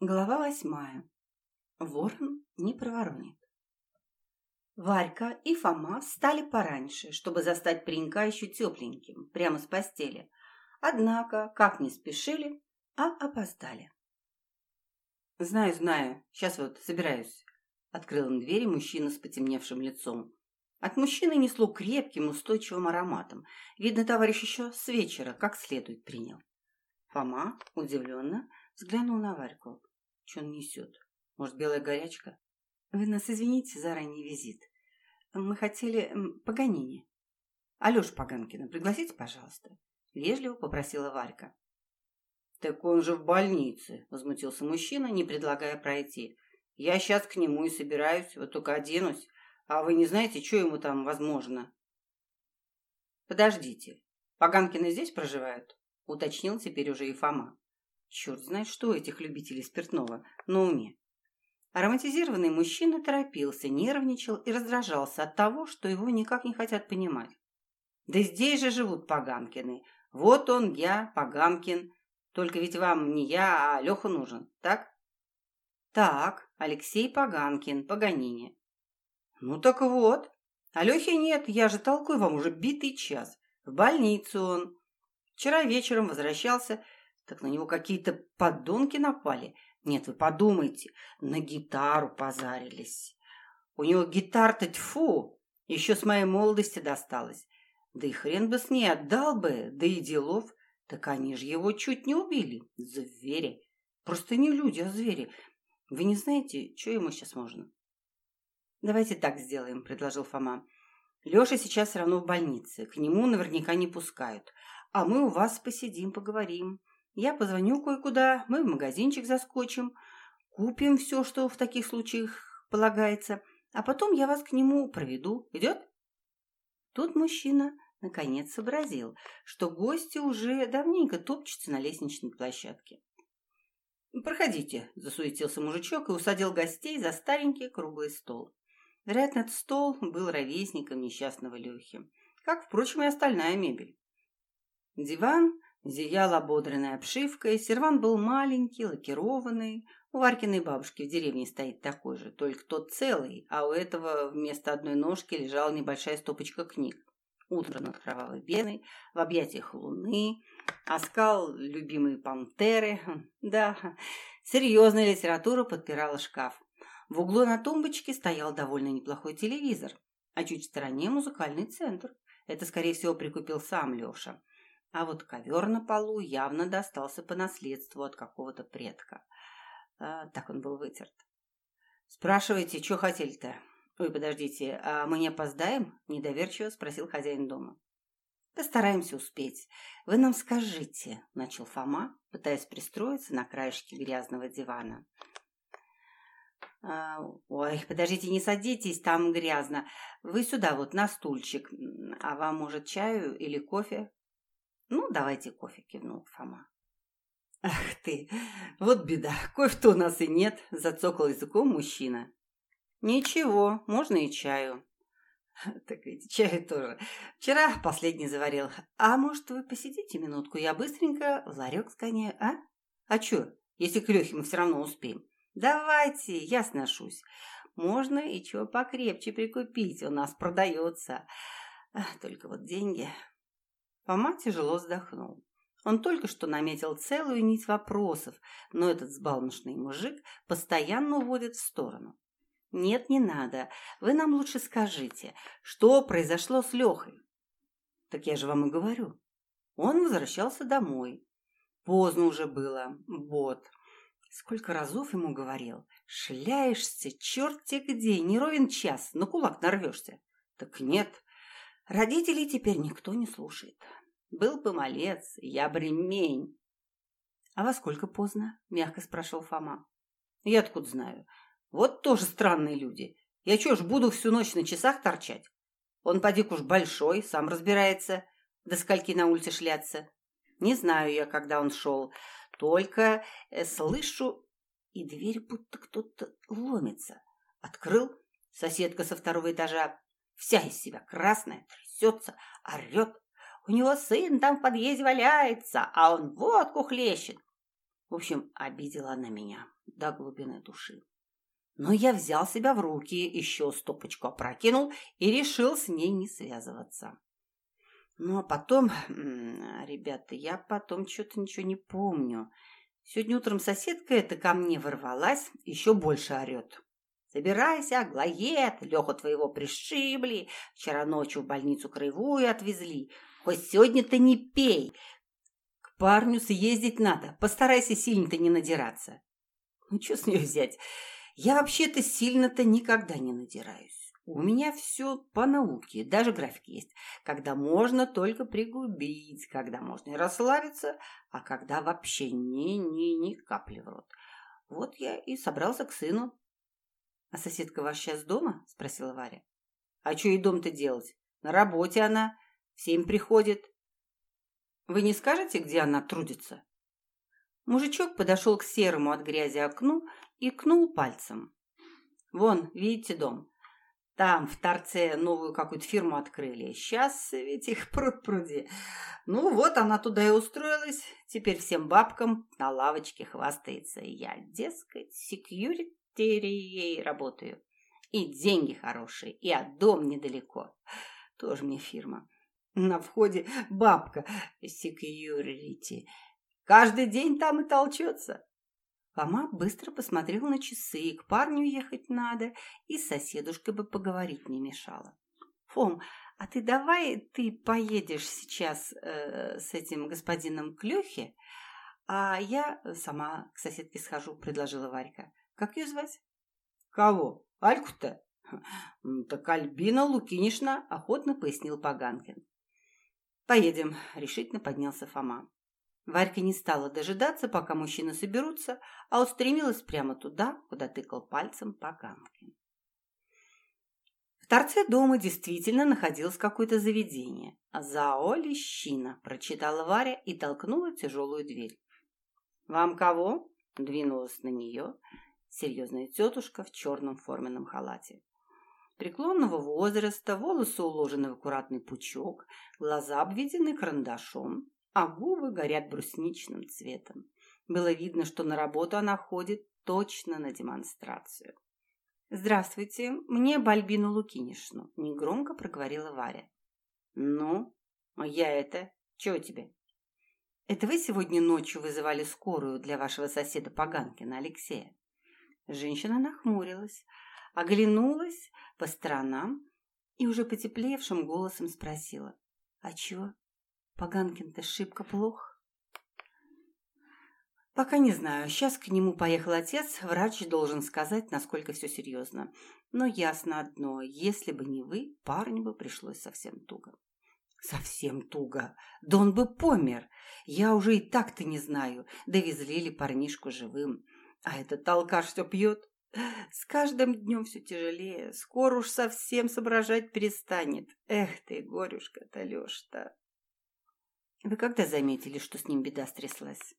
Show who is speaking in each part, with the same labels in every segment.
Speaker 1: Глава восьмая. Ворон не проворонит. Варька и Фома встали пораньше, чтобы застать паренька еще тепленьким, прямо с постели. Однако, как не спешили, а опоздали. «Знаю, знаю. Сейчас вот собираюсь», — открыл он двери мужчина с потемневшим лицом. От мужчины несло крепким, устойчивым ароматом. Видно, товарищ еще с вечера как следует принял. Фома удивленно взглянул на Варьку. Что он несет? Может, белая горячка? Вы нас извините за ранний визит. Мы хотели Паганини. Алеша Паганкина, пригласите, пожалуйста. Вежливо попросила Варька. Так он же в больнице, возмутился мужчина, не предлагая пройти. Я сейчас к нему и собираюсь, вот только оденусь. А вы не знаете, что ему там возможно? Подождите, Паганкины здесь проживают? Уточнил теперь уже и Фома. Черт знает, что этих любителей спиртного на уме. Ароматизированный мужчина торопился, нервничал и раздражался от того, что его никак не хотят понимать. Да здесь же живут Погамкины. Вот он, я, Погамкин. Только ведь вам не я, а Леха нужен, так? Так, Алексей Поганкин, Паганини. Ну так вот. А нет, я же толкую вам уже битый час. В больницу он. Вчера вечером возвращался так на него какие-то подонки напали. Нет, вы подумайте, на гитару позарились. У него гитар-то тьфу, еще с моей молодости досталось. Да и хрен бы с ней отдал бы, да и делов. Так они же его чуть не убили. Звери. Просто не люди, а звери. Вы не знаете, что ему сейчас можно? Давайте так сделаем, предложил Фома. Леша сейчас все равно в больнице. К нему наверняка не пускают. А мы у вас посидим, поговорим. Я позвоню кое-куда, мы в магазинчик заскочим, купим все, что в таких случаях полагается, а потом я вас к нему проведу. Идет? Тут мужчина наконец сообразил, что гости уже давненько топчутся на лестничной площадке. «Проходите», – засуетился мужичок и усадил гостей за старенький круглый стол. Вероятно, этот стол был ровесником несчастного Лехи, как, впрочем, и остальная мебель. Диван Зияла ободренная обшивкой, серван был маленький, лакированный. У Варькиной бабушки в деревне стоит такой же, только тот целый, а у этого вместо одной ножки лежала небольшая стопочка книг. Утро над кровавой пеной, в объятиях луны, оскал любимой пантеры. Да, серьезная литература подпирала шкаф. В углу на тумбочке стоял довольно неплохой телевизор, а чуть в стороне музыкальный центр. Это, скорее всего, прикупил сам Леша. А вот ковер на полу явно достался по наследству от какого-то предка. А, так он был вытерт. «Спрашивайте, что хотели-то?» «Ой, подождите, а мы не опоздаем?» – недоверчиво спросил хозяин дома. «Постараемся успеть. Вы нам скажите», – начал Фома, пытаясь пристроиться на краешке грязного дивана. А, «Ой, подождите, не садитесь, там грязно. Вы сюда вот, на стульчик. А вам, может, чаю или кофе?» «Ну, давайте кофе», – кивнул Фома. «Ах ты, вот беда, кофе-то у нас и нет», – зацокал языком мужчина. «Ничего, можно и чаю». «Так ведь чаю тоже. Вчера последний заварил. А может, вы посидите минутку, я быстренько в ларек сгоняю, а? А чё, если к Лёхе мы все равно успеем? Давайте, я сношусь. Можно и чего покрепче прикупить, у нас продается. Только вот деньги...» Фома тяжело вздохнул. Он только что наметил целую нить вопросов, но этот сбалмошный мужик постоянно уводит в сторону. «Нет, не надо. Вы нам лучше скажите, что произошло с Лехой?» «Так я же вам и говорю. Он возвращался домой. Поздно уже было. Вот. Сколько разов ему говорил. Шляешься, черт те где, не ровен час, на кулак нарвешься. Так нет, родителей теперь никто не слушает. Был бы малец, я бы ремень. — А во сколько поздно? — мягко спрашивал Фома. — Я откуда знаю? Вот тоже странные люди. Я что ж, буду всю ночь на часах торчать? Он, поди уж большой, сам разбирается, до скольки на улице шляться. Не знаю я, когда он шел, только э, слышу, и дверь будто кто-то ломится. Открыл соседка со второго этажа, вся из себя красная, трясется, орет, у него сын там в подъезде валяется, а он водку хлещет. В общем, обидела она меня. до глубины души. Но я взял себя в руки, еще стопочку опрокинул и решил с ней не связываться. Ну, а потом, ребята, я потом что-то ничего не помню. Сегодня утром соседка эта ко мне ворвалась, еще больше орет. Собирайся, Аглоед, Леху твоего пришибли, вчера ночью в больницу краевую отвезли. Хоть сегодня-то не пей. К парню съездить надо, постарайся сильно-то не надираться. Ну, что с нее взять? Я вообще-то сильно-то никогда не надираюсь. У меня все по науке, даже график есть. Когда можно только пригубить, когда можно и расслабиться, а когда вообще ни-ни-ни капли в рот. Вот я и собрался к сыну. — А соседка ваша сейчас дома? — спросила Варя. — А что ей дом-то делать? На работе она, в семь приходит. Вы не скажете, где она трудится? Мужичок подошел к серому от грязи окну и кнул пальцем. «Вон, видите дом? Там в торце новую какую-то фирму открыли. Сейчас ведь их пруд-пруди. Ну вот она туда и устроилась. Теперь всем бабкам на лавочке хвастается. Я, дескать, секьюритери работаю. И деньги хорошие, и от дом недалеко. Тоже мне фирма. На входе бабка секьюрити. Каждый день там и толчется. Фома быстро посмотрел на часы, к парню ехать надо, и с соседушкой бы поговорить не мешало. «Фом, а ты давай ты поедешь сейчас э, с этим господином к а я сама к соседке схожу», — предложила Варька. «Как ее звать?» «Кого? Альку-то?» «Так Альбина Лукинишна», — охотно пояснил Паганкин. «Поедем», — решительно поднялся Фома. Варька не стала дожидаться, пока мужчины соберутся, а устремилась прямо туда, куда тыкал пальцем Паганкин. В торце дома действительно находилось какое-то заведение. «Зао Лещина», – прочитала Варя и толкнула тяжелую дверь. «Вам кого?» – двинулась на нее серьезная тетушка в черном форменном халате. Преклонного возраста, волосы уложены в аккуратный пучок, глаза обведены карандашом, а губы горят брусничным цветом. Было видно, что на работу она ходит точно на демонстрацию. «Здравствуйте, мне Бальбину Лукинишну», – негромко проговорила Варя. «Ну, я это... Чего тебе?» «Это вы сегодня ночью вызывали скорую для вашего соседа Поганкина, Алексея?» Женщина нахмурилась, оглянулась по сторонам и уже потеплевшим голосом спросила. «А чего? Поганкин-то шибко плох. Пока не знаю. Сейчас к нему поехал отец. Врач должен сказать, насколько все серьезно. Но ясно одно. Если бы не вы, парню бы пришлось совсем туго. Совсем туго. Да он бы помер. Я уже и так-то не знаю, довезли ли парнишку живым. А этот алкаш все пьет. С каждым днем все тяжелее. Скоро уж совсем соображать перестанет. Эх ты, горюшка-то, Леш-то. Вы когда заметили, что с ним беда стряслась?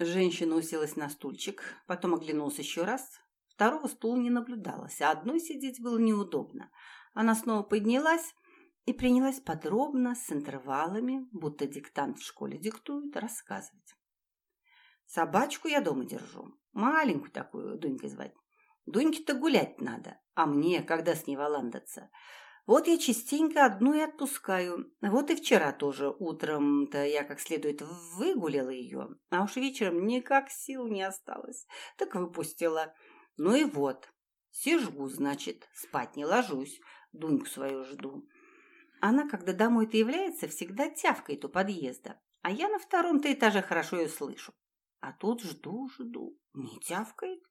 Speaker 1: Женщина уселась на стульчик, потом оглянулась еще раз. Второго стула не наблюдалось, а одной сидеть было неудобно. Она снова поднялась и принялась подробно, с интервалами, будто диктант в школе диктует, рассказывать. Собачку я дома держу. Маленькую такую Дунькой звать. Дуньке-то гулять надо, а мне, когда с ней валандаться? Вот я частенько одну и отпускаю. Вот и вчера тоже утром-то я как следует выгуляла ее, а уж вечером никак сил не осталось. Так выпустила. Ну и вот, сижу, значит, спать не ложусь, Дуньку свою жду. Она, когда домой-то является, всегда тявкает у подъезда, а я на втором-то этаже хорошо ее слышу. А тут жду, жду, не тявкает.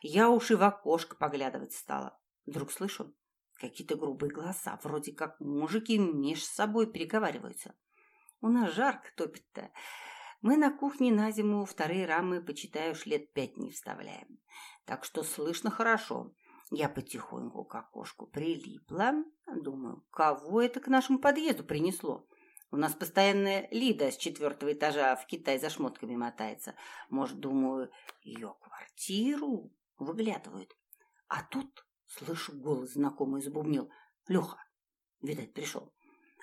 Speaker 1: Я уж и в окошко поглядывать стала. Вдруг слышу, Какие-то грубые голоса, вроде как мужики меж собой переговариваются. У нас жарко топит-то. Мы на кухне на зиму вторые рамы, почитаю, уж лет пять не вставляем. Так что слышно хорошо. Я потихоньку к окошку прилипла. Думаю, кого это к нашему подъезду принесло? У нас постоянно Лида с четвертого этажа в Китай за шмотками мотается. Может, думаю, ее квартиру выглядывают. А тут Слышу, голос знакомый забубнил. Леха, видать, пришел.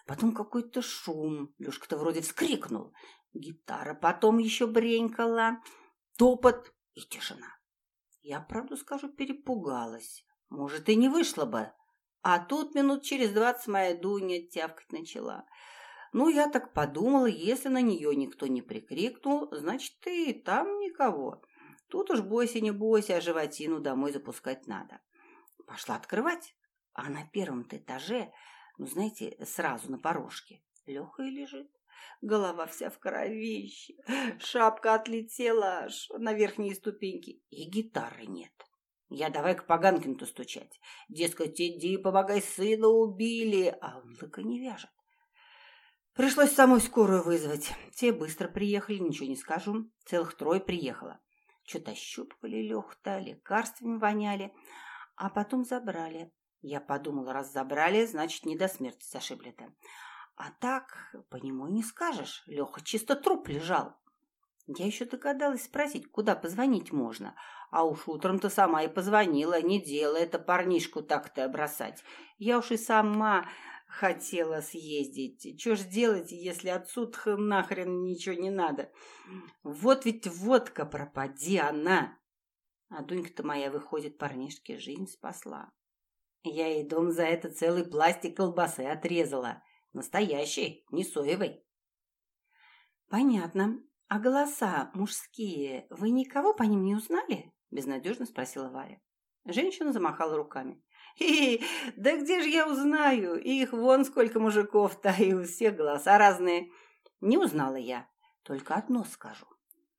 Speaker 1: Потом какой-то шум. Лешка-то вроде вскрикнул. Гитара потом еще бренькала. Топот и тишина. Я, правду скажу, перепугалась. Может, и не вышло бы. А тут минут через двадцать моя Дуня тявкать начала. Ну, я так подумала, если на нее никто не прикрикнул, значит, и там никого. Тут уж бойся, не бойся, а животину домой запускать надо. Пошла открывать, а на первом-то этаже, ну, знаете, сразу на порожке, Леха и лежит. Голова вся в кровище, шапка отлетела аж на верхние ступеньки, и гитары нет. Я давай к Поганкину-то стучать. Дескать, иди, помогай, сына убили, а он лыка не вяжет. Пришлось самой скорую вызвать. Те быстро приехали, ничего не скажу. Целых трое приехало. Что-то щупали Леху-то, лекарствами воняли, а потом забрали. Я подумала, раз забрали, значит, не до смерти зашибли-то. А так, по нему и не скажешь. Леха чисто труп лежал. Я еще догадалась спросить, куда позвонить можно. А уж утром-то сама и позвонила. Не делай это парнишку так-то бросать. Я уж и сама хотела съездить. Что ж делать, если отсюда нахрен ничего не надо? Вот ведь водка пропади она. А Дунька-то моя, выходит, парнишке жизнь спасла. Я ей дом за это целый пластик колбасы отрезала. Настоящий, не соевый. Понятно. А голоса мужские, вы никого по ним не узнали? Безнадежно спросила Варя. Женщина замахала руками. «Хе да где же я узнаю? Их вон сколько мужиков-то, и у всех голоса разные. Не узнала я. Только одно скажу.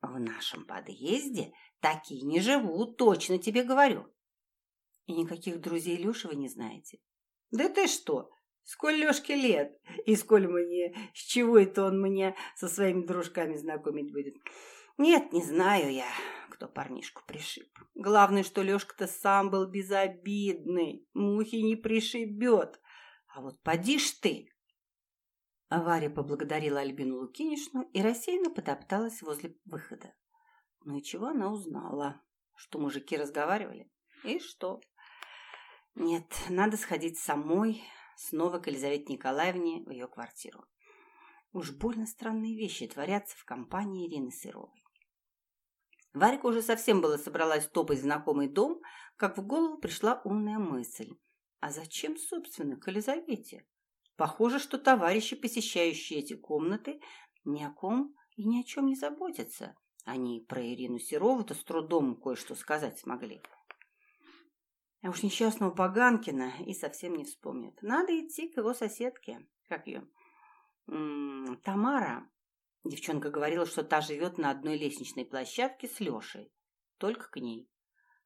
Speaker 1: В нашем подъезде такие не живут, точно тебе говорю. И никаких друзей Леши вы не знаете? Да ты что? Сколь Лешке лет? И сколь мне... С чего это он мне со своими дружками знакомить будет? Нет, не знаю я, кто парнишку пришиб. Главное, что Лешка-то сам был безобидный, мухи не пришибет. А вот поди ж ты, Варя поблагодарила Альбину Лукинишну и рассеянно потопталась возле выхода. Ну и чего она узнала? Что мужики разговаривали? И что? Нет, надо сходить самой снова к Елизавете Николаевне в ее квартиру. Уж больно странные вещи творятся в компании Ирины Сыровой. Варька уже совсем было собралась топать знакомый дом, как в голову пришла умная мысль. А зачем, собственно, к Елизавете? Похоже, что товарищи, посещающие эти комнаты, ни о ком и ни о чем не заботятся. Они про Ирину Серову-то с трудом кое-что сказать смогли. А уж несчастного Поганкина и совсем не вспомнят. Надо идти к его соседке. Как ее? Тамара. Девчонка говорила, что та живет на одной лестничной площадке с Лешей. Только к ней.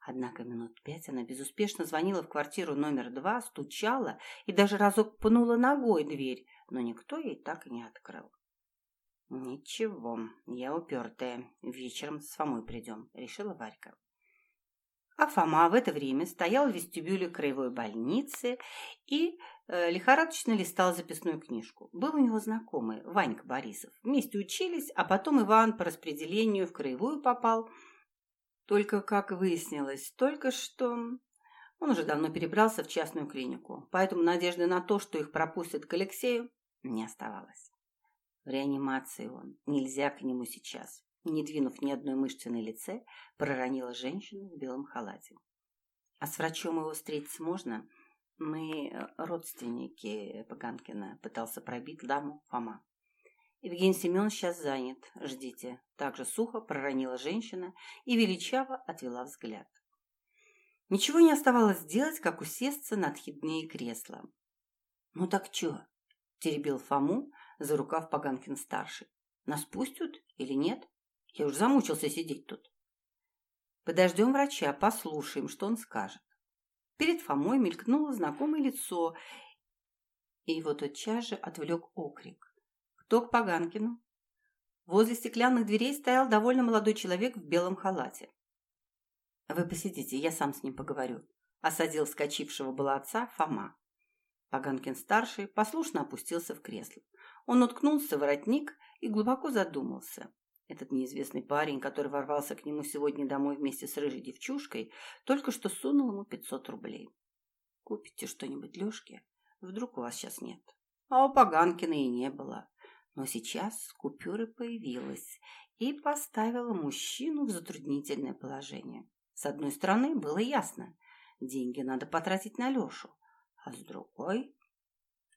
Speaker 1: Однако минут пять она безуспешно звонила в квартиру номер два, стучала и даже разок пнула ногой дверь, но никто ей так и не открыл. «Ничего, я упертая. Вечером с Фомой придем», — решила Варька. А Фома в это время стоял в вестибюле краевой больницы и э, лихорадочно листал записную книжку. Был у него знакомый, Ванька Борисов. Вместе учились, а потом Иван по распределению в краевую попал — только, как выяснилось, только что он уже давно перебрался в частную клинику, поэтому надежды на то, что их пропустят к Алексею, не оставалось. В реанимации он, нельзя к нему сейчас. Не двинув ни одной мышцы на лице, проронила женщина в белом халате. А с врачом его встретиться можно? Мы э, родственники Паганкина, пытался пробить даму Фома. Евгений Семенович сейчас занят. Ждите. Также сухо проронила женщина и величаво отвела взгляд. Ничего не оставалось сделать, как усесться на отхидные кресла. «Ну так чё?» – теребил Фому за рукав Поганкин-старший. «Нас пустят или нет? Я уж замучился сидеть тут». «Подождем врача, послушаем, что он скажет». Перед Фомой мелькнуло знакомое лицо, и его тотчас же отвлек окрик. «Кто к Поганкину?» Возле стеклянных дверей стоял довольно молодой человек в белом халате. «Вы посидите, я сам с ним поговорю», – осадил вскочившего было отца Фома. Поганкин-старший послушно опустился в кресло. Он уткнулся в воротник и глубоко задумался. Этот неизвестный парень, который ворвался к нему сегодня домой вместе с рыжей девчушкой, только что сунул ему пятьсот рублей. «Купите что-нибудь Лешке? Вдруг у вас сейчас нет?» А у Поганкина и не было. Но сейчас купюры появилась, и поставила мужчину в затруднительное положение. С одной стороны, было ясно, деньги надо потратить на Лешу, а с другой...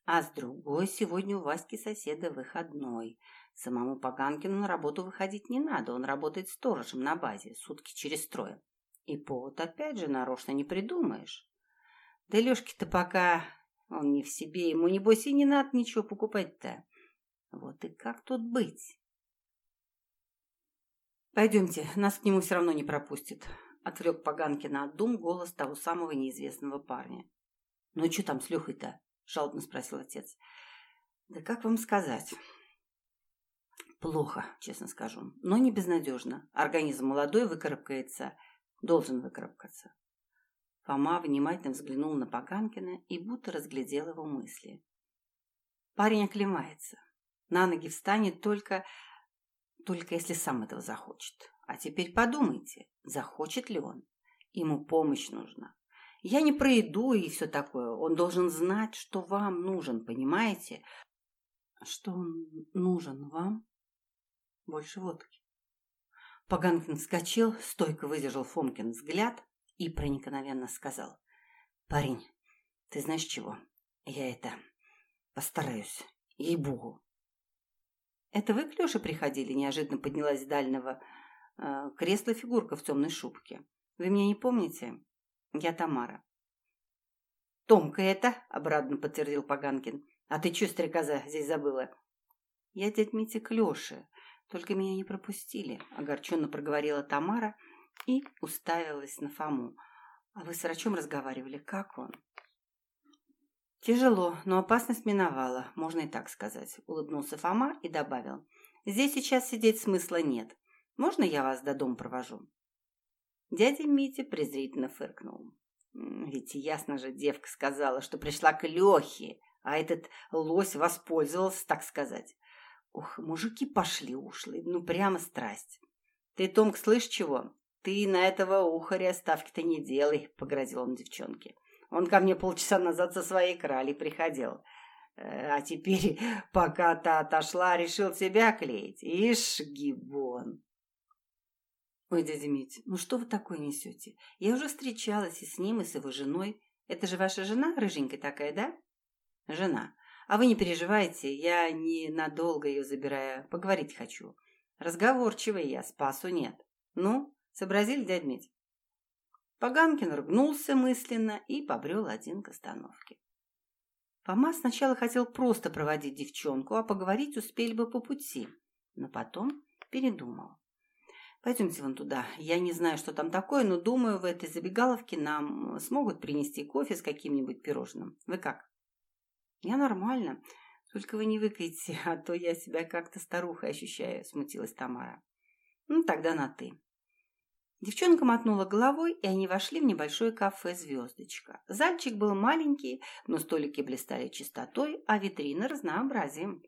Speaker 1: А с другой, сегодня у Васьки соседа выходной. Самому Поганкину на работу выходить не надо, он работает сторожем на базе, сутки через трое. И повод опять же нарочно не придумаешь. Да Лешке-то пока он не в себе, ему небось и не надо ничего покупать-то. Вот и как тут быть? Пойдемте, нас к нему все равно не пропустит. Отвлек Поганкина от дум голос того самого неизвестного парня. Ну что там с Лехой-то? Жалобно спросил отец. Да как вам сказать? Плохо, честно скажу, но не безнадежно. Организм молодой выкарабкается, должен выкарабкаться. Фома внимательно взглянул на Поганкина и будто разглядел его мысли. Парень оклемается. На ноги встанет только... только если сам этого захочет. А теперь подумайте, захочет ли он. Ему помощь нужна. Я не про еду и все такое. Он должен знать, что вам нужен, понимаете? Что он нужен вам? Больше водки. Поганкин вскочил, стойко выдержал Фомкин взгляд, и проникновенно сказал. «Парень, ты знаешь чего? Я это... постараюсь. Ей-богу». «Это вы к Леше приходили?» Неожиданно поднялась с дальнего э, кресла фигурка в темной шубке. «Вы меня не помните? Я Тамара». «Томка это!» – обрадованно подтвердил Поганкин. «А ты чё, стрекоза, здесь забыла?» «Я дядь Митя к Лёше, только меня не пропустили», – огорченно проговорила Тамара – и уставилась на Фому. «А вы с врачом разговаривали? Как он?» «Тяжело, но опасность миновала, можно и так сказать», — улыбнулся Фома и добавил. «Здесь сейчас сидеть смысла нет. Можно я вас до дома провожу?» Дядя Митя презрительно фыркнул. «Ведь ясно же девка сказала, что пришла к Лехе, а этот лось воспользовался, так сказать. Ух, мужики пошли ушлые, ну прямо страсть. Ты, Томк, слышь чего? «Ты на этого ухаря ставки-то не делай», — погрозил он девчонке. «Он ко мне полчаса назад со своей крали приходил. Э, а теперь, пока та отошла, решил тебя клеить. Ишь, гибон!» «Ой, дядя Мить, ну что вы такое несете? Я уже встречалась и с ним, и с его женой. Это же ваша жена, рыженькая такая, да?» «Жена. А вы не переживайте, я не надолго ее забираю. Поговорить хочу. Разговорчивый я, спасу нет. Ну, Сообразили, дядь Мить? Поганкин ругнулся мысленно и побрел один к остановке. Фома сначала хотел просто проводить девчонку, а поговорить успели бы по пути, но потом передумал. Пойдемте вон туда. Я не знаю, что там такое, но думаю, в этой забегаловке нам смогут принести кофе с каким-нибудь пирожным. Вы как? Я нормально. Только вы не выкайте, а то я себя как-то старухой ощущаю, смутилась Тамара. Ну, тогда на «ты». Девчонка мотнула головой, и они вошли в небольшое кафе «Звездочка». Зальчик был маленький, но столики блистали чистотой, а витрины разнообразием.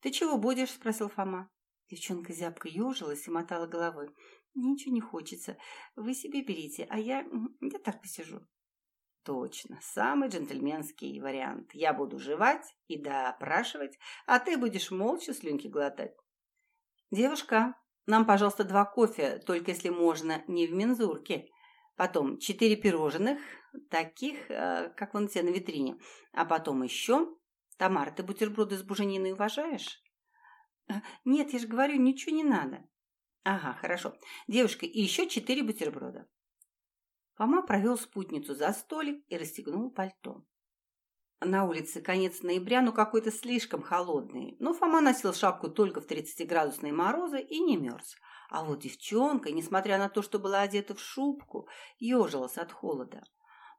Speaker 1: «Ты чего будешь?» – спросил Фома. Девчонка зябко ежилась и мотала головой. «Ничего не хочется. Вы себе берите, а я... я так посижу». «Точно. Самый джентльменский вариант. Я буду жевать и допрашивать, а ты будешь молча слюнки глотать». «Девушка, нам, пожалуйста, два кофе, только если можно, не в мензурке. Потом четыре пирожных, таких, э, как вон те на витрине. А потом еще... Тамара, ты бутерброды с бужениной уважаешь? Э, нет, я же говорю, ничего не надо. Ага, хорошо. Девушка, и еще четыре бутерброда. Фома провел спутницу за столик и расстегнул пальто. На улице конец ноября, но какой-то слишком холодный. Но Фома носил шапку только в 30-градусные морозы и не мерз. А вот девчонка, несмотря на то, что была одета в шубку, ежилась от холода.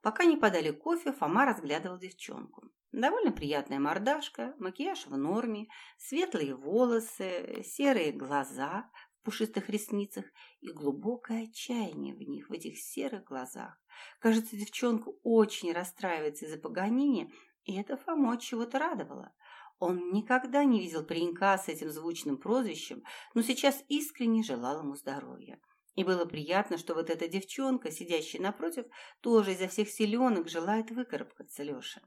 Speaker 1: Пока не подали кофе, Фома разглядывал девчонку. Довольно приятная мордашка, макияж в норме, светлые волосы, серые глаза пушистых ресницах и глубокое отчаяние в них, в этих серых глазах. Кажется, девчонка очень расстраивается из-за Паганини и это Фому от чего-то радовало. Он никогда не видел паренька с этим звучным прозвищем, но сейчас искренне желал ему здоровья. И было приятно, что вот эта девчонка, сидящая напротив, тоже изо всех силенок желает выкарабкаться Леша.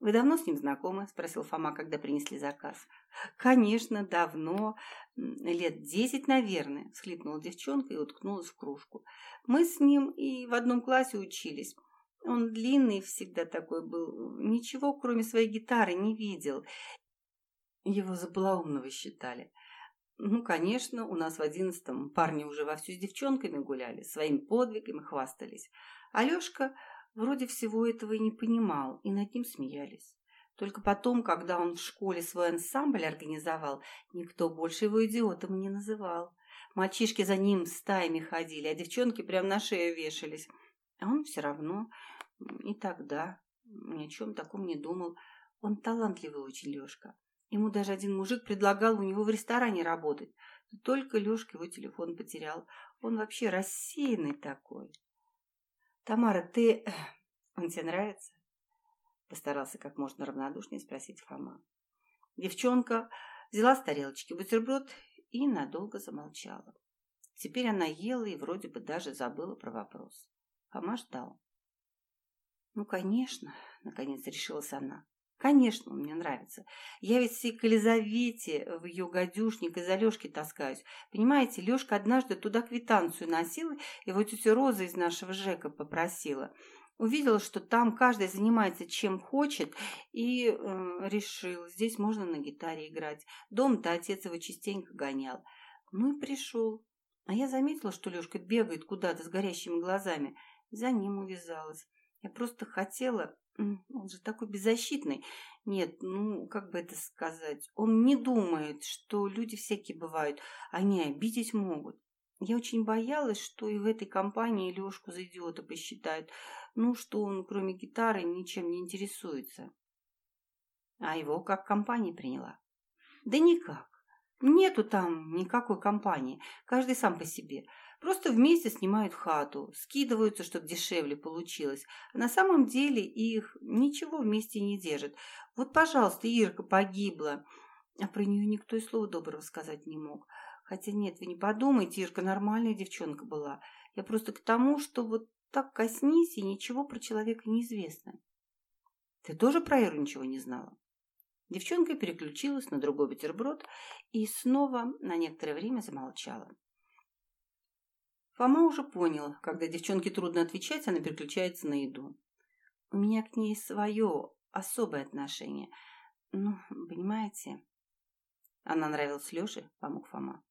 Speaker 1: «Вы давно с ним знакомы?» – спросил Фома, когда принесли заказ. «Конечно, давно. Лет десять, наверное», – схлипнула девчонка и уткнулась в кружку. «Мы с ним и в одном классе учились. Он длинный всегда такой был, ничего, кроме своей гитары, не видел. Его за полоумного считали. Ну, конечно, у нас в одиннадцатом парни уже вовсю с девчонками гуляли, своим подвигом хвастались. Алешка вроде всего этого и не понимал, и над ним смеялись. Только потом, когда он в школе свой ансамбль организовал, никто больше его идиотом не называл. Мальчишки за ним стаями ходили, а девчонки прям на шею вешались. А он все равно и тогда ни о чем таком не думал. Он талантливый очень, Лешка. Ему даже один мужик предлагал у него в ресторане работать. Только Лешка его телефон потерял. Он вообще рассеянный такой. «Тамара, ты... Он тебе нравится?» Постарался как можно равнодушнее спросить Фома. Девчонка взяла с тарелочки бутерброд и надолго замолчала. Теперь она ела и вроде бы даже забыла про вопрос. Фома ждал. «Ну, конечно», — наконец решилась она. Конечно, он мне нравится. Я ведь все к Елизавете в ее гадюшник из Алешки таскаюсь. Понимаете, Лешка однажды туда квитанцию носила, и вот тетя Роза из нашего ЖЭКа попросила. Увидела, что там каждый занимается чем хочет, и э, решил, здесь можно на гитаре играть. Дом-то отец его частенько гонял. Ну и пришел. А я заметила, что Лешка бегает куда-то с горящими глазами, и за ним увязалась. Я просто хотела, он же такой беззащитный. Нет, ну, как бы это сказать? Он не думает, что люди всякие бывают. Они обидеть могут. Я очень боялась, что и в этой компании Лешку за идиота посчитают. Ну, что он, кроме гитары, ничем не интересуется. А его как компания приняла? Да никак. Нету там никакой компании. Каждый сам по себе. Просто вместе снимают хату, скидываются, чтобы дешевле получилось. А на самом деле их ничего вместе не держит. Вот, пожалуйста, Ирка погибла. А про нее никто и слова доброго сказать не мог. Хотя нет, вы не подумайте, Ирка нормальная девчонка была. Я просто к тому, что вот так коснись, и ничего про человека не известно. Ты тоже про Иру ничего не знала? Девчонка переключилась на другой бутерброд и снова на некоторое время замолчала. Фома уже понял, когда девчонке трудно отвечать, она переключается на еду. У меня к ней свое особое отношение. Ну, понимаете? Она нравилась Леше, помог Фома.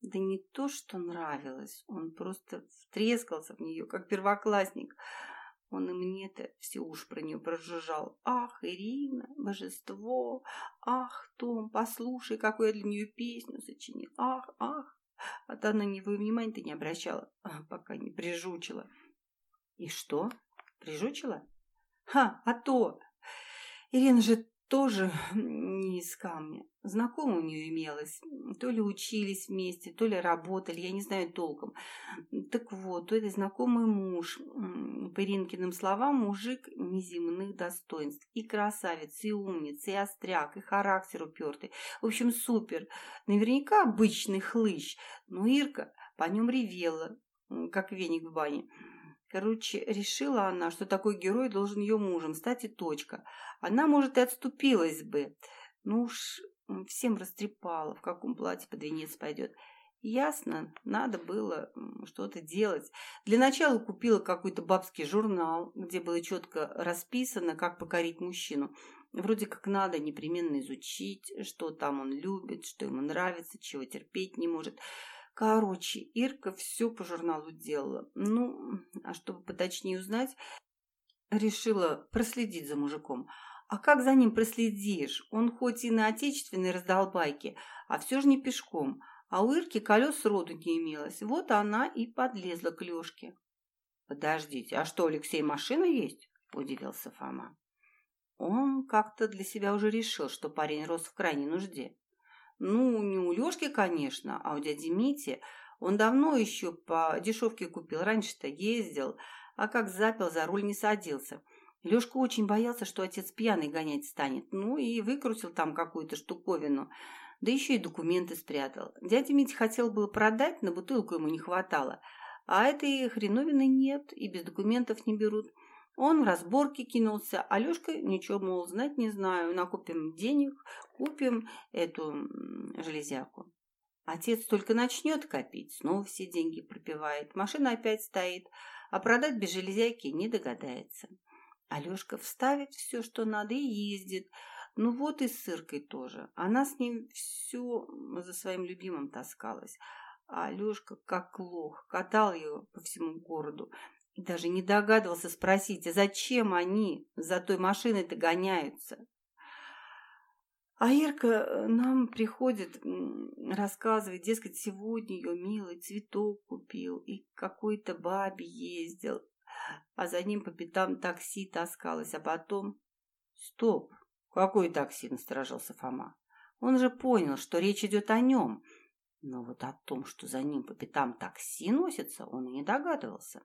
Speaker 1: Да не то, что нравилось, он просто втрескался в нее, как первоклассник. Он и мне-то все уж про нее прожужжал. Ах, Ирина, божество! Ах, Том, послушай, какую я для нее песню сочинил! Ах, ах! А та на него внимания-то не обращала, а, пока не прижучила. И что? Прижучила? Ха, а то! Ирина же тоже не из камня. Знакомая у нее имелась. То ли учились вместе, то ли работали, я не знаю толком. Так вот, у этой знакомый муж, по Иринкиным словам, мужик неземных достоинств. И красавец, и умница, и остряк, и характер упертый. В общем, супер. Наверняка обычный хлыщ. Но Ирка по нем ревела, как веник в бане. Короче, решила она, что такой герой должен ее мужем стать и точка. Она, может, и отступилась бы. Ну уж всем растрепала, в каком платье под венец пойдет. Ясно, надо было что-то делать. Для начала купила какой-то бабский журнал, где было четко расписано, как покорить мужчину. Вроде как надо непременно изучить, что там он любит, что ему нравится, чего терпеть не может – Короче, Ирка все по журналу делала. Ну, а чтобы поточнее узнать, решила проследить за мужиком. А как за ним проследишь? Он хоть и на отечественной раздолбайке, а все же не пешком. А у Ирки колес роду не имелось. Вот она и подлезла к Лешке. «Подождите, а что, Алексей, машина есть?» – удивился Фома. Он как-то для себя уже решил, что парень рос в крайней нужде. Ну, не у Лешки, конечно, а у дяди Мити. Он давно еще по дешевке купил, раньше-то ездил, а как запил, за руль не садился. Лешка очень боялся, что отец пьяный гонять станет, ну и выкрутил там какую-то штуковину, да еще и документы спрятал. Дядя Митя хотел было продать, на бутылку ему не хватало, а этой хреновины нет и без документов не берут. Он в разборке кинулся, Алешка ничего, мол, знать не знаю, накупим денег, купим эту железяку. Отец только начнет копить, снова все деньги пропивает, машина опять стоит, а продать без железяки не догадается. Алешка вставит все, что надо, и ездит. Ну вот и с Иркой тоже. Она с ним все за своим любимым таскалась. А Алешка, как лох, катал ее по всему городу. И даже не догадывался спросить, а зачем они за той машиной-то гоняются. А Ирка нам приходит, рассказывает, дескать, сегодня ее милый цветок купил и какой-то бабе ездил, а за ним по пятам такси таскалось, а потом... Стоп! Какой такси? Насторожился Фома. Он же понял, что речь идет о нем, но вот о том, что за ним по пятам такси носится, он и не догадывался.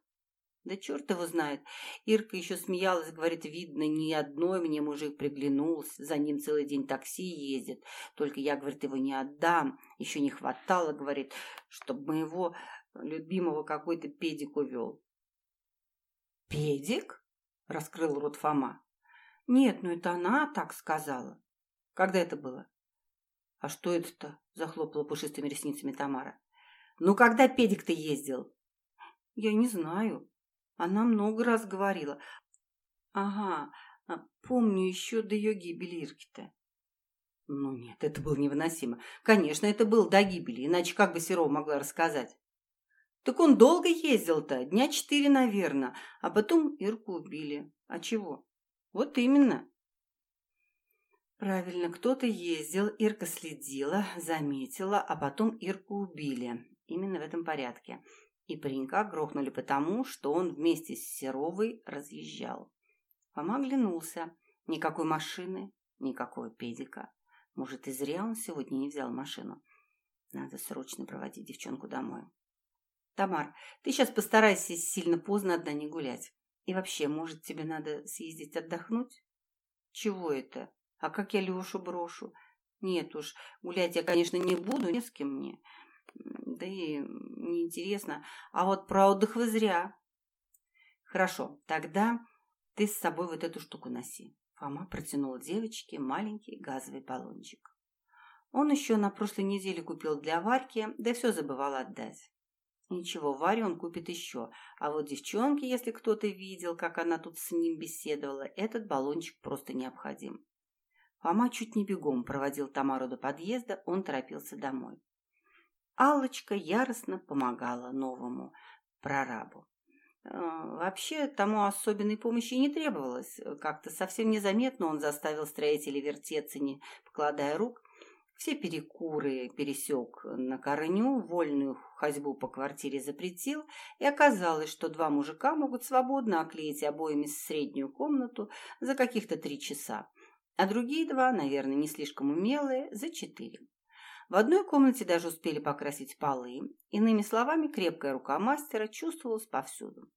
Speaker 1: Да черт его знает. Ирка еще смеялась, говорит, видно, ни одной мне мужик приглянулся, за ним целый день такси ездит. Только я, говорит, его не отдам. Еще не хватало, говорит, чтобы моего любимого какой-то педик увел. Педик? Раскрыл рот Фома. Нет, ну это она так сказала. Когда это было? А что это-то? Захлопала пушистыми ресницами Тамара. Ну, когда педик ты ездил? Я не знаю. Она много раз говорила. Ага, а, помню еще до ее гибели Ирки-то. Ну нет, это было невыносимо. Конечно, это было до гибели, иначе как бы Серова могла рассказать? Так он долго ездил-то, дня четыре, наверное, а потом Ирку убили. А чего? Вот именно. Правильно, кто-то ездил, Ирка следила, заметила, а потом Ирку убили. Именно в этом порядке и паренька грохнули потому, что он вместе с Серовой разъезжал. Фома оглянулся. Никакой машины, никакого педика. Может, и зря он сегодня не взял машину. Надо срочно проводить девчонку домой. Тамар, ты сейчас постарайся сильно поздно одна не гулять. И вообще, может, тебе надо съездить отдохнуть? Чего это? А как я Лешу брошу? Нет уж, гулять я, конечно, не буду, не с кем мне да и неинтересно. А вот про отдых вы зря. Хорошо, тогда ты с собой вот эту штуку носи. Фома протянул девочке маленький газовый баллончик. Он еще на прошлой неделе купил для Варьки, да все забывал отдать. Ничего, Варю он купит еще, а вот девчонке, если кто-то видел, как она тут с ним беседовала, этот баллончик просто необходим. Фома чуть не бегом проводил Тамару до подъезда, он торопился домой алочка яростно помогала новому прорабу. Э, вообще, тому особенной помощи не требовалось. Как-то совсем незаметно он заставил строителей вертеться, не покладая рук. Все перекуры пересек на корню, вольную ходьбу по квартире запретил, и оказалось, что два мужика могут свободно оклеить обоями среднюю комнату за каких-то три часа, а другие два, наверное, не слишком умелые, за четыре. В одной комнате даже успели покрасить полы. Иными словами, крепкая рука мастера чувствовалась повсюду.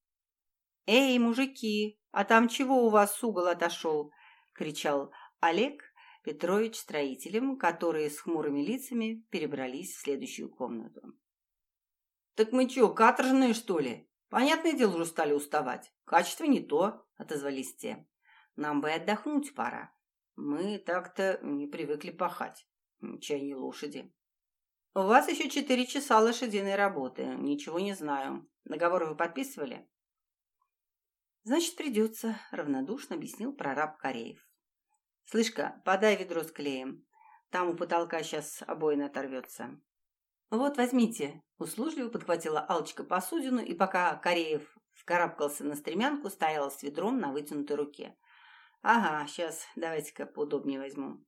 Speaker 1: «Эй, мужики, а там чего у вас угол отошел?» — кричал Олег Петрович строителям, которые с хмурыми лицами перебрались в следующую комнату. «Так мы чё, каторжные, что ли? Понятное дело, уже стали уставать. Качество не то», — отозвались те. «Нам бы отдохнуть пора. Мы так-то не привыкли пахать» чай не лошади. У вас еще четыре часа лошадиной работы. Ничего не знаю. Договор вы подписывали? Значит, придется, равнодушно объяснил прораб Кореев. Слышка, подай ведро с клеем. Там у потолка сейчас обоина оторвется. Вот, возьмите. Услужливо подхватила Алочка посудину, и пока Кореев вкарабкался на стремянку, стояла с ведром на вытянутой руке. Ага, сейчас давайте-ка поудобнее возьму.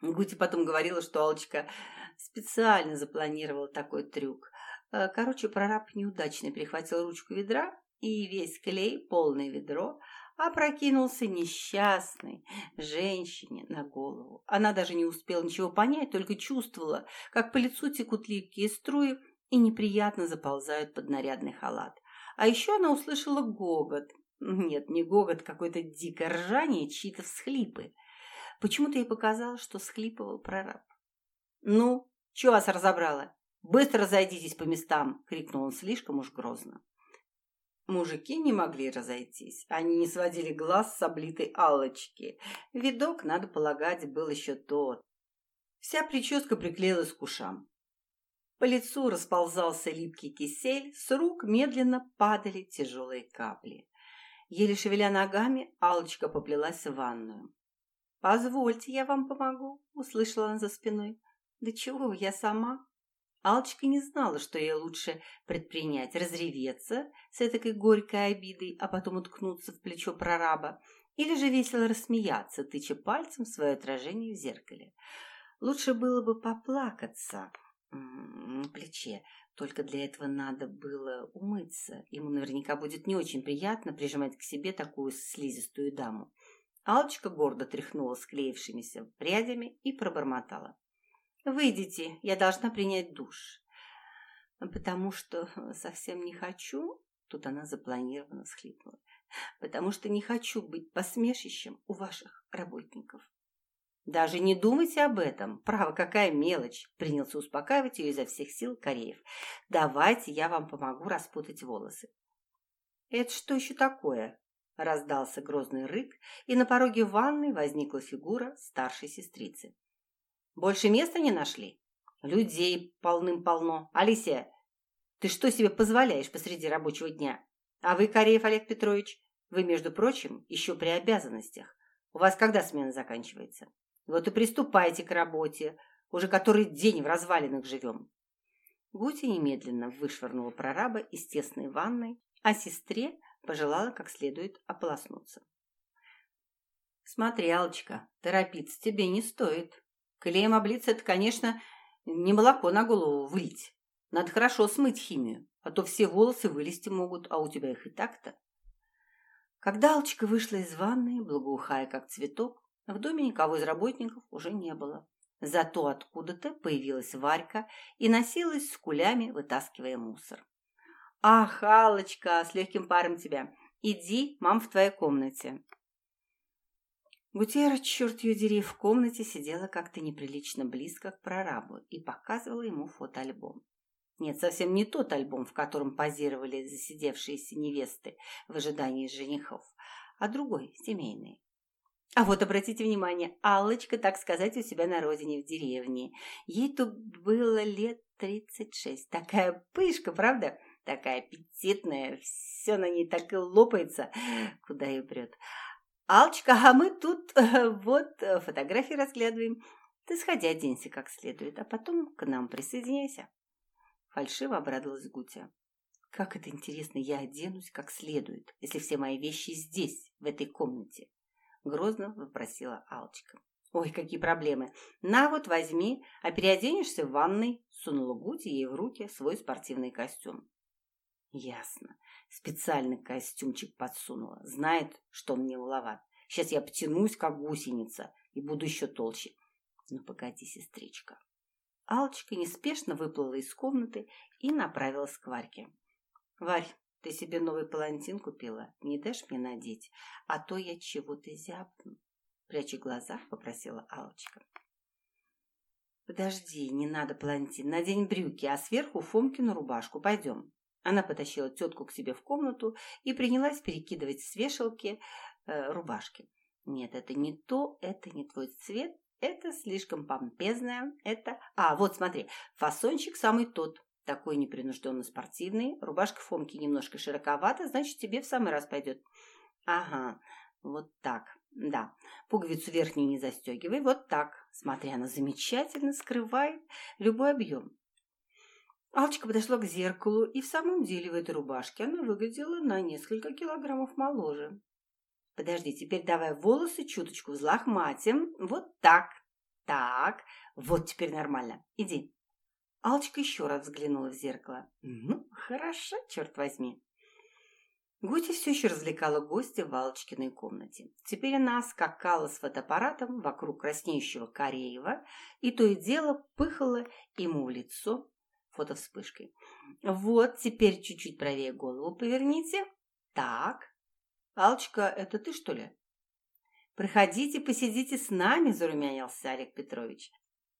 Speaker 1: Гути потом говорила, что Алочка специально запланировала такой трюк. Э, короче, прораб неудачно перехватил ручку ведра, и весь клей, полное ведро, опрокинулся несчастной женщине на голову. Она даже не успела ничего понять, только чувствовала, как по лицу текут липкие струи и неприятно заползают под нарядный халат. А еще она услышала гогот. Нет, не гогот, какое-то дикое ржание, чьи-то всхлипы. Почему-то ей показалось, что схлипывал прораб. «Ну, чего вас разобрало? Быстро разойдитесь по местам!» — крикнул он слишком уж грозно. Мужики не могли разойтись. Они не сводили глаз с облитой Аллочки. Видок, надо полагать, был еще тот. Вся прическа приклеилась к ушам. По лицу расползался липкий кисель, с рук медленно падали тяжелые капли. Еле шевеля ногами, Алочка поплелась в ванную. «Позвольте, я вам помогу», — услышала она за спиной. «Да чего, я сама?» Алочка не знала, что ей лучше предпринять, разреветься с этой горькой обидой, а потом уткнуться в плечо прораба, или же весело рассмеяться, тыча пальцем свое отражение в зеркале. Лучше было бы поплакаться на плече, только для этого надо было умыться. Ему наверняка будет не очень приятно прижимать к себе такую слизистую даму. Алочка гордо тряхнула склеившимися прядями и пробормотала. Выйдите, я должна принять душ. Потому что совсем не хочу, тут она запланированно всхлипнула, потому что не хочу быть посмешищем у ваших работников. Даже не думайте об этом. Право, какая мелочь. Принялся успокаивать ее изо всех сил Кореев. Давайте я вам помогу распутать волосы. Это что еще такое? Раздался грозный рык, и на пороге ванной возникла фигура старшей сестрицы. Больше места не нашли? Людей полным-полно. Алисия, ты что себе позволяешь посреди рабочего дня? А вы, Кореев Олег Петрович, вы, между прочим, еще при обязанностях. У вас когда смена заканчивается? Вот и приступайте к работе. Уже который день в развалинах живем. Гути немедленно вышвырнула прораба из тесной ванной, а сестре пожелала как следует ополоснуться. Смотри, Алочка, торопиться тебе не стоит. Клеем облиться – это, конечно, не молоко на голову влить. Надо хорошо смыть химию, а то все волосы вылезти могут, а у тебя их и так-то. Когда Алчка вышла из ванной, благоухая как цветок, в доме никого из работников уже не было. Зато откуда-то появилась Варька и носилась с кулями, вытаскивая мусор. «Ах, Аллочка, с легким паром тебя! Иди, мам в твоей комнате!» Гутера, черт ее дери, в комнате сидела как-то неприлично близко к прорабу и показывала ему фотоальбом. Нет, совсем не тот альбом, в котором позировали засидевшиеся невесты в ожидании женихов, а другой, семейный. А вот обратите внимание, Аллочка, так сказать, у себя на родине в деревне. Ей тут было лет тридцать шесть. Такая пышка, правда? Такая аппетитная, все на ней так и лопается, куда и прет. Алчка, а мы тут вот э, фотографии разглядываем. Ты сходи, оденься как следует, а потом к нам присоединяйся. Фальшиво обрадовалась Гутя. Как это интересно, я оденусь как следует, если все мои вещи здесь, в этой комнате. Грозно вопросила Алчка. Ой, какие проблемы. На вот возьми, а переоденешься в ванной. Сунула Гути ей в руки свой спортивный костюм. Ясно. Специальный костюмчик подсунула. Знает, что мне уловат. Сейчас я потянусь, как гусеница, и буду еще толще. Ну, погоди, сестричка. Алочка неспешно выплыла из комнаты и направилась к Варьке. Варь, ты себе новый палантин купила? Не дашь мне надеть? А то я чего-то зябну. Пряча глаза, попросила Алочка. Подожди, не надо палантин. Надень брюки, а сверху Фомкину рубашку. Пойдем. Она потащила тетку к себе в комнату и принялась перекидывать с вешалки э, рубашки. «Нет, это не то, это не твой цвет, это слишком помпезное, это... А, вот смотри, фасончик самый тот, такой непринужденно спортивный, рубашка Фомки немножко широковата, значит, тебе в самый раз пойдет». «Ага, вот так, да, пуговицу верхнюю не застегивай, вот так. Смотри, она замечательно скрывает любой объем. Алчка подошла к зеркалу, и в самом деле в этой рубашке она выглядела на несколько килограммов моложе. Подожди, теперь давай волосы чуточку взлохматим. Вот так, так, вот теперь нормально. Иди. Алчка еще раз взглянула в зеркало. Ну, хорошо, черт возьми. Гути все еще развлекала гостя в Алочкиной комнате. Теперь она скакала с фотоаппаратом вокруг краснеющего Кореева и то и дело пыхала ему в лицо фото вспышкой. Вот, теперь чуть-чуть правее голову поверните. Так. Алочка, это ты, что ли? Проходите, посидите с нами, зарумянился Олег Петрович.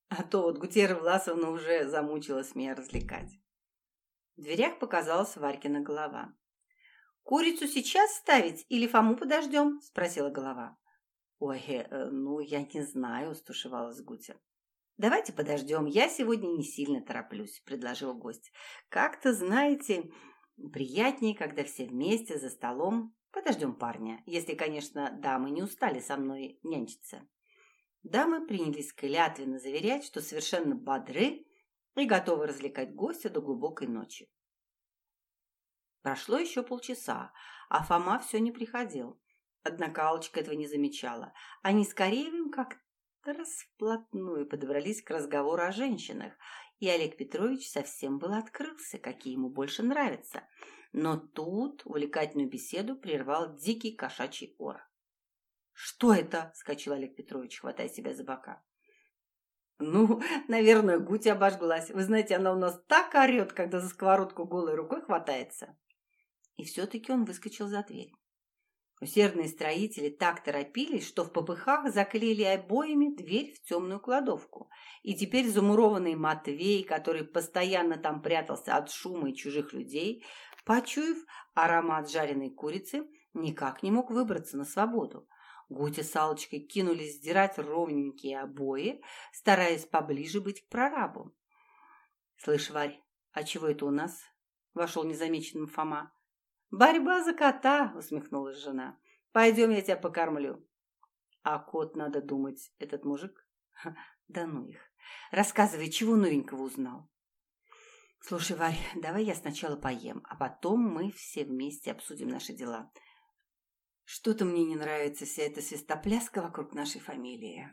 Speaker 1: А то вот Гутера Власовна уже замучилась меня развлекать. В дверях показалась Варькина голова. «Курицу сейчас ставить или Фому подождем?» – спросила голова. «Ой, э, ну, я не знаю», – стушевалась Гутя. «Давайте подождем, я сегодня не сильно тороплюсь», – предложил гость. «Как-то, знаете, приятнее, когда все вместе за столом. Подождем парня, если, конечно, дамы не устали со мной нянчиться». Дамы принялись клятвенно заверять, что совершенно бодры и готовы развлекать гостя до глубокой ночи. Прошло еще полчаса, а Фома все не приходил. Однако Алочка этого не замечала. Они с Кореевым как-то расплотную подобрались к разговору о женщинах, и Олег Петрович совсем был открылся, какие ему больше нравятся. Но тут увлекательную беседу прервал дикий кошачий ор. «Что это?» – скачал Олег Петрович, хватая себя за бока. «Ну, наверное, Гутя обожглась. Вы знаете, она у нас так орет, когда за сковородку голой рукой хватается». И все-таки он выскочил за дверь. Усердные строители так торопились, что в попыхах заклеили обоями дверь в темную кладовку. И теперь замурованный Матвей, который постоянно там прятался от шума и чужих людей, почуяв аромат жареной курицы, никак не мог выбраться на свободу. Гутя с Аллочкой кинулись сдирать ровненькие обои, стараясь поближе быть к прорабу. «Слышь, Варь, а чего это у нас?» — вошел незамеченным Фома. «Борьба за кота!» — усмехнулась жена. «Пойдем, я тебя покормлю». «А кот, надо думать, этот мужик?» «Да ну их! Рассказывай, чего новенького узнал?» «Слушай, Варь, давай я сначала поем, а потом мы все вместе обсудим наши дела. Что-то мне не нравится вся эта свистопляска вокруг нашей фамилии».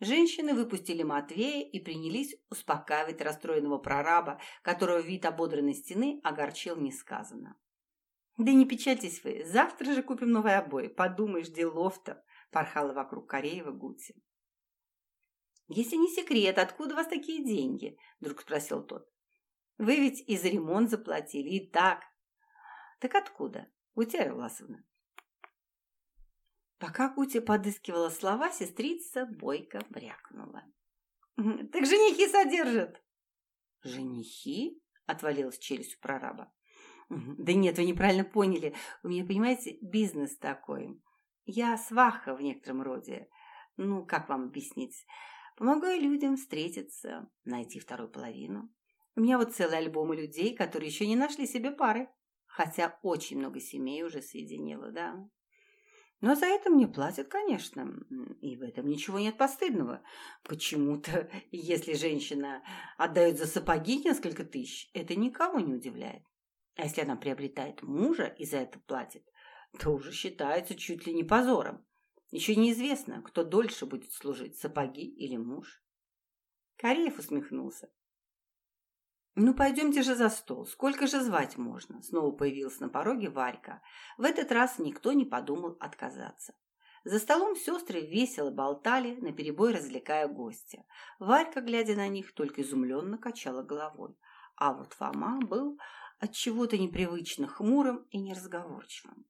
Speaker 1: Женщины выпустили Матвея и принялись успокаивать расстроенного прораба, которого вид ободранной стены огорчил несказанно. «Да не печальтесь вы, завтра же купим новые обои. Подумаешь, делов-то!» – порхала вокруг Кореева Гути. «Если не секрет, откуда у вас такие деньги?» – вдруг спросил тот. «Вы ведь и за ремонт заплатили, и так». «Так откуда, Гутяра Власовна?» Пока Гутя подыскивала слова, сестрица бойко брякнула. «Так женихи содержат!» «Женихи?» – отвалилась челюсть у прораба. Да нет, вы неправильно поняли. У меня, понимаете, бизнес такой. Я сваха в некотором роде. Ну, как вам объяснить? Помогаю людям встретиться, найти вторую половину. У меня вот целый альбом людей, которые еще не нашли себе пары. Хотя очень много семей уже соединила, да. Но за это мне платят, конечно, и в этом ничего нет постыдного. Почему-то, если женщина отдает за сапоги несколько тысяч, это никого не удивляет. А если она приобретает мужа и за это платит, то уже считается чуть ли не позором. Еще неизвестно, кто дольше будет служить, сапоги или муж. Кореев усмехнулся. «Ну, пойдемте же за стол. Сколько же звать можно?» Снова появилась на пороге Варька. В этот раз никто не подумал отказаться. За столом сестры весело болтали, наперебой развлекая гостя. Варька, глядя на них, только изумленно качала головой. А вот Фома был от чего-то непривычно хмурым и неразговорчивым.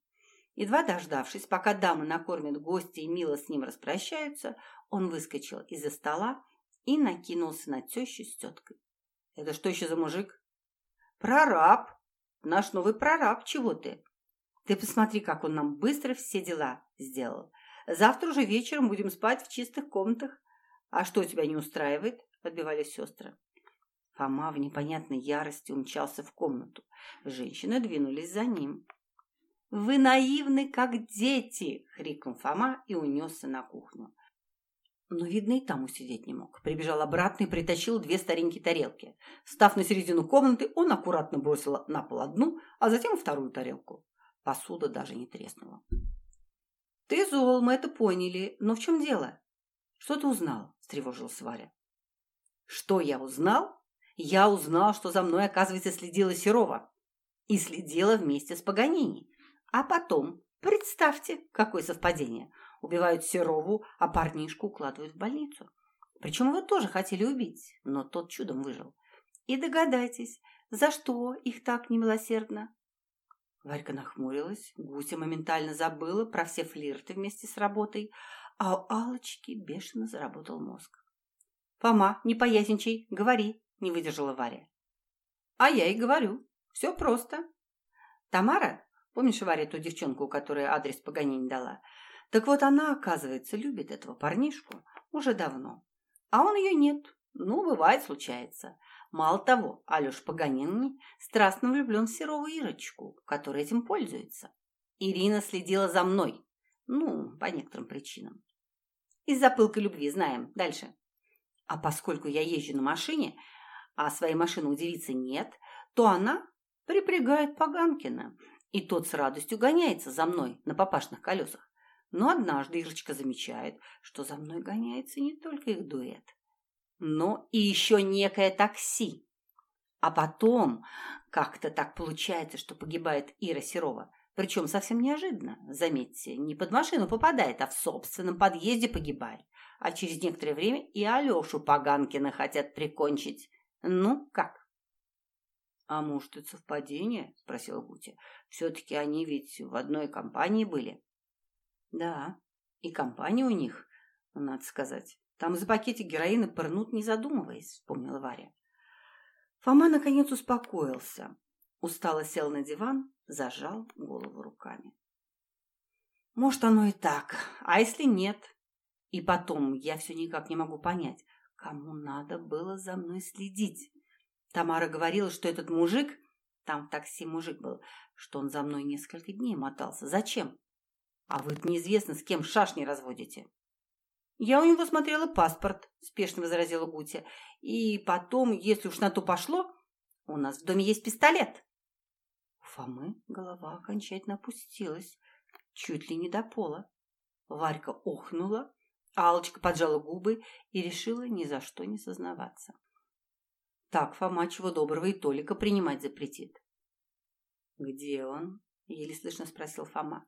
Speaker 1: Едва дождавшись, пока дамы накормят гостя и мило с ним распрощаются, он выскочил из-за стола и накинулся на тещу с теткой. «Это что еще за мужик?» «Прораб! Наш новый прораб, чего ты? Ты посмотри, как он нам быстро все дела сделал. Завтра уже вечером будем спать в чистых комнатах. А что тебя не устраивает?» – отбивались сестры. Фома в непонятной ярости умчался в комнату. Женщины двинулись за ним. «Вы наивны, как дети!» — хрикнул Фома и унесся на кухню. Но, видно, и там усидеть не мог. Прибежал обратно и притащил две старенькие тарелки. Став на середину комнаты, он аккуратно бросил на пол одну, а затем вторую тарелку. Посуда даже не треснула. «Ты зол, мы это поняли. Но в чем дело?» «Что ты узнал?» – встревожилась Варя. «Что я узнал?» Я узнал, что за мной, оказывается, следила Серова. И следила вместе с Паганини. А потом, представьте, какое совпадение. Убивают Серову, а парнишку укладывают в больницу. Причем его тоже хотели убить, но тот чудом выжил. И догадайтесь, за что их так немилосердно? Варька нахмурилась, Гуся моментально забыла про все флирты вместе с работой, а у Аллочки бешено заработал мозг. «Фома, не поясничай, говори, не выдержала Варя. А я и говорю, все просто. Тамара Помнишь, Варя, ту девчонку, которая адрес Паганини дала? Так вот, она, оказывается, любит этого парнишку уже давно. А он ее нет. Ну, бывает, случается. Мало того, Алёш Паганини страстно влюблен в Серову Ирочку, которая этим пользуется. Ирина следила за мной. Ну, по некоторым причинам. Из-за пылкой любви, знаем. Дальше. А поскольку я езжу на машине, а своей машины у девицы нет, то она припрягает Паганкина, и тот с радостью гоняется за мной на папашных колесах. Но однажды Ирочка замечает, что за мной гоняется не только их дуэт, но и еще некое такси. А потом как-то так получается, что погибает Ира Серова. Причем совсем неожиданно, заметьте, не под машину попадает, а в собственном подъезде погибает. А через некоторое время и Алешу Поганкина хотят прикончить. Ну, как? «А может, это совпадение?» – спросила Гутя. «Все-таки они ведь в одной компании были». «Да, и компания у них, надо сказать. Там за пакетик героина пырнут, не задумываясь», – вспомнила Варя. Фома, наконец, успокоился. Устало сел на диван, зажал голову руками. «Может, оно и так, а если нет?» И потом, я все никак не могу понять, кому надо было за мной следить. Тамара говорила, что этот мужик, там в такси мужик был, что он за мной несколько дней мотался. Зачем? А вы неизвестно, с кем шашни разводите. Я у него смотрела паспорт, спешно возразила Гутя. И потом, если уж на то пошло, у нас в доме есть пистолет. У Фомы голова окончательно опустилась, чуть ли не до пола. Варька охнула, Алочка поджала губы и решила ни за что не сознаваться. Так Фома чего доброго и Толика принимать запретит. «Где он?» — еле слышно спросил Фома.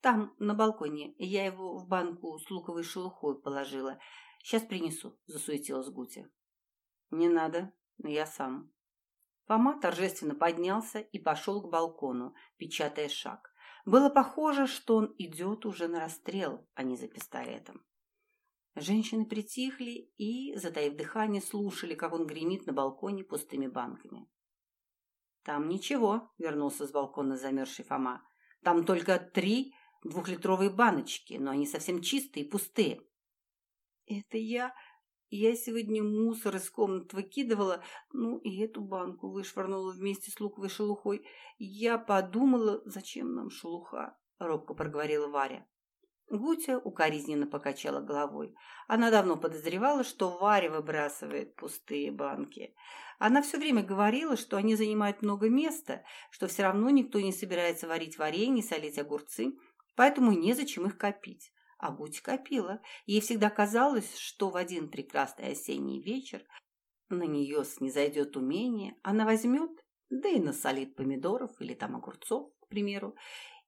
Speaker 1: «Там, на балконе. Я его в банку с луковой шелухой положила. Сейчас принесу», — засуетилась Гутя. «Не надо, я сам». Фома торжественно поднялся и пошел к балкону, печатая шаг. Было похоже, что он идет уже на расстрел, а не за пистолетом. Женщины притихли и, затаив дыхание, слушали, как он гремит на балконе пустыми банками. «Там ничего», — вернулся с балкона замерзший Фома. «Там только три двухлитровые баночки, но они совсем чистые и пустые». «Это я... Я сегодня мусор из комнат выкидывала, ну и эту банку вышвырнула вместе с луковой шелухой. Я подумала, зачем нам шелуха?» — робко проговорила Варя. Гутя укоризненно покачала головой. Она давно подозревала, что Варя выбрасывает пустые банки. Она все время говорила, что они занимают много места, что все равно никто не собирается варить варенье, солить огурцы, поэтому незачем их копить. А Гутя копила. Ей всегда казалось, что в один прекрасный осенний вечер на нее снизойдет умение, она возьмет, да и насолит помидоров или там огурцов, к примеру,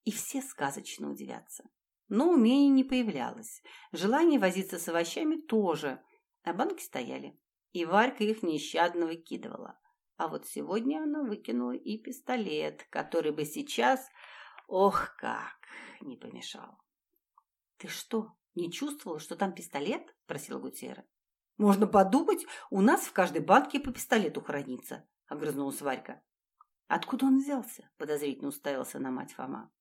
Speaker 1: и все сказочно удивятся. Но умение не появлялось. Желание возиться с овощами тоже. А банки стояли. И Варька их нещадно выкидывала. А вот сегодня она выкинула и пистолет, который бы сейчас, ох как, не помешал. «Ты что, не чувствовала, что там пистолет?» – спросила Гутера. «Можно подумать, у нас в каждой банке по пистолету хранится», – огрызнулась Варька. «Откуда он взялся?» – подозрительно уставился на мать Фома.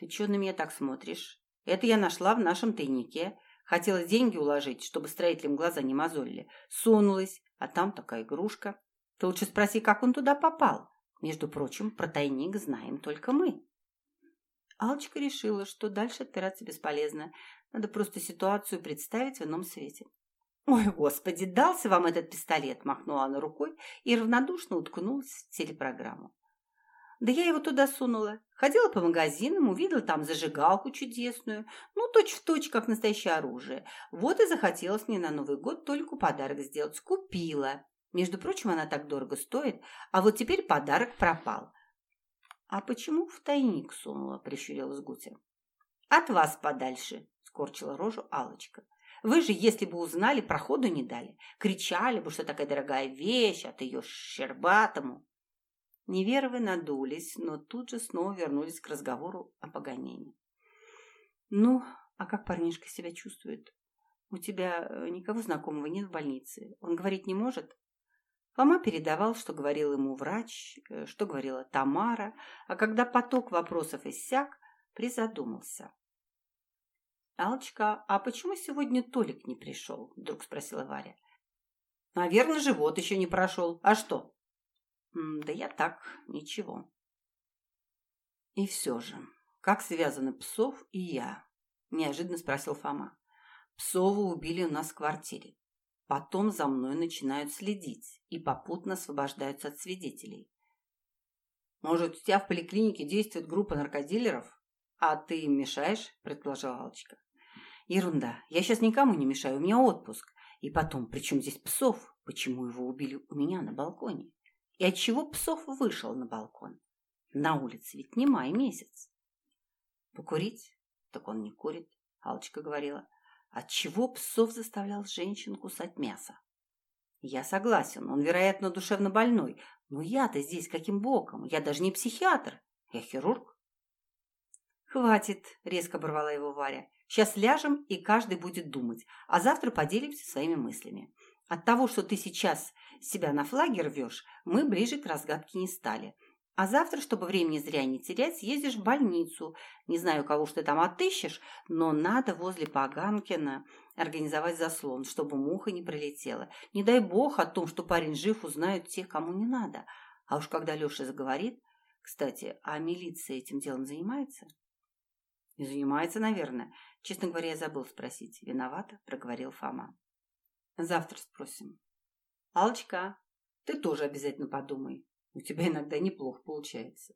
Speaker 1: «Ты чё на меня так смотришь? Это я нашла в нашем тайнике. Хотела деньги уложить, чтобы строителям глаза не мозолили. Сунулась, а там такая игрушка. Ты лучше спроси, как он туда попал. Между прочим, про тайник знаем только мы». Алочка решила, что дальше отпираться бесполезно. Надо просто ситуацию представить в ином свете. «Ой, господи, дался вам этот пистолет!» – махнула она рукой и равнодушно уткнулась в телепрограмму. Да я его туда сунула. Ходила по магазинам, увидела там зажигалку чудесную, ну, точь-в-точь, точь, как настоящее оружие. Вот и захотелось мне на Новый год только подарок сделать. Купила. Между прочим, она так дорого стоит, а вот теперь подарок пропал. «А почему в тайник сунула?» – прищурилась Гутя. «От вас подальше», – скорчила рожу алочка Вы же, если бы узнали, проходу не дали. Кричали бы, что такая дорогая вещь, от ее щербатому. Неверовы надулись, но тут же снова вернулись к разговору о погонении. «Ну, а как парнишка себя чувствует? У тебя э, никого знакомого нет в больнице? Он говорить не может?» Фома передавал, что говорил ему врач, э, что говорила Тамара, а когда поток вопросов иссяк, призадумался. «Алочка, а почему сегодня Толик не пришел?» – вдруг спросила Варя. «Наверное, живот еще не прошел. А что?» «Да я так, ничего». «И все же, как связаны Псов и я?» – неожиданно спросил Фома. «Псова убили у нас в квартире. Потом за мной начинают следить и попутно освобождаются от свидетелей. Может, у тебя в поликлинике действует группа наркодилеров, а ты им мешаешь?» – предположила Алочка. Ерунда. Я сейчас никому не мешаю, у меня отпуск. И потом, при чем здесь Псов? Почему его убили у меня на балконе? И от чего Псов вышел на балкон? На улице ведь не май месяц. Покурить? Так он не курит, Алочка говорила. От чего Псов заставлял женщин кусать мясо? Я согласен, он, вероятно, душевно больной. Но я-то здесь каким боком? Я даже не психиатр. Я хирург. «Хватит», — резко оборвала его Варя. «Сейчас ляжем, и каждый будет думать, а завтра поделимся своими мыслями. От того, что ты сейчас себя на флаге рвешь, мы ближе к разгадке не стали. А завтра, чтобы времени зря не терять, съездишь в больницу. Не знаю, кого что ты там отыщешь, но надо возле Поганкина организовать заслон, чтобы муха не прилетела. Не дай бог о том, что парень жив, узнают те, кому не надо. А уж когда Леша заговорит... Кстати, а милиция этим делом занимается?» Не занимается, наверное. Честно говоря, я забыл спросить. Виновата, проговорил Фома. Завтра спросим. Алочка, ты тоже обязательно подумай. У тебя иногда неплохо получается.